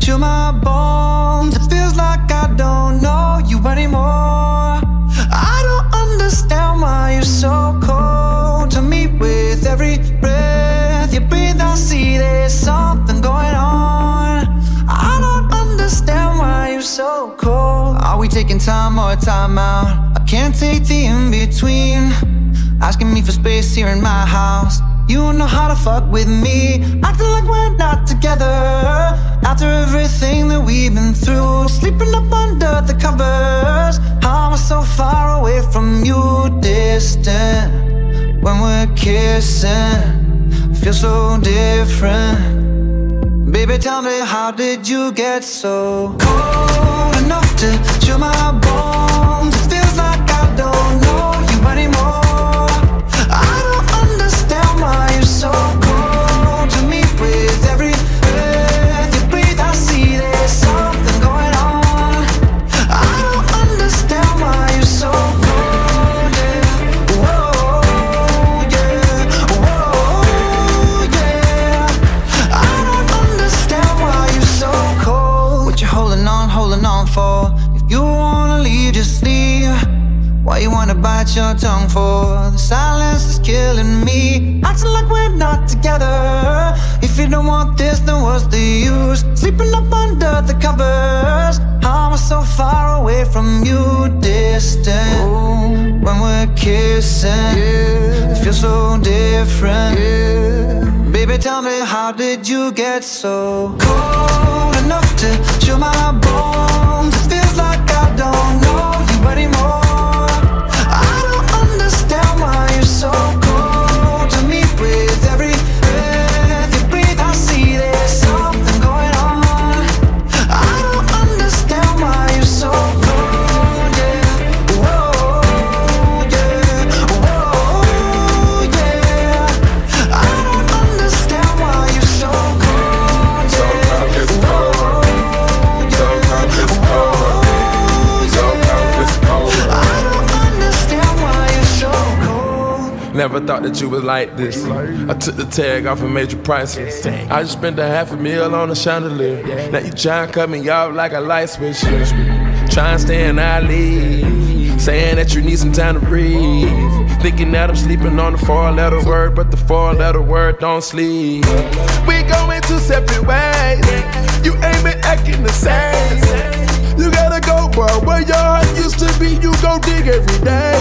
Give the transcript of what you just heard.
to my bones. It feels like I don't know you anymore. I don't understand why you're so cold to me. With every breath you breathe, I see there's something going on. I don't understand why you're so cold. Are we taking time or time out? I can't take the in between. Asking me for space here in my house. You know how to fuck with me. Acting like we're not together. After everything that we've been through, sleeping up under the covers. How am I so far away from you, distant? When we're kissing, feel so different. Baby, tell me, how did you get so cold enough to chill my bones? Why you wanna bite your tongue for? The silence is killing me. Acting like we're not together. If you don't want this, then what's the use? Sleeping up under the covers. How am I so far away from you, distant? When we're kissing, it feels so different. Baby, tell me, how did you get so cold enough to chill my bones? It feels like I don't know you anymore. Never thought that you was like this. I took the tag off and made you priceless. I just spent a half a meal on a chandelier. Now you tryna cut me off like a light switch. Trying to stay in our. Saying that you need some time to breathe. Thinking that I'm sleeping on the four letter word, but the four letter word don't sleep. We going two separate ways. You ain't been acting the same. You gotta go, bro. Where your heart used to be, you go dig every day.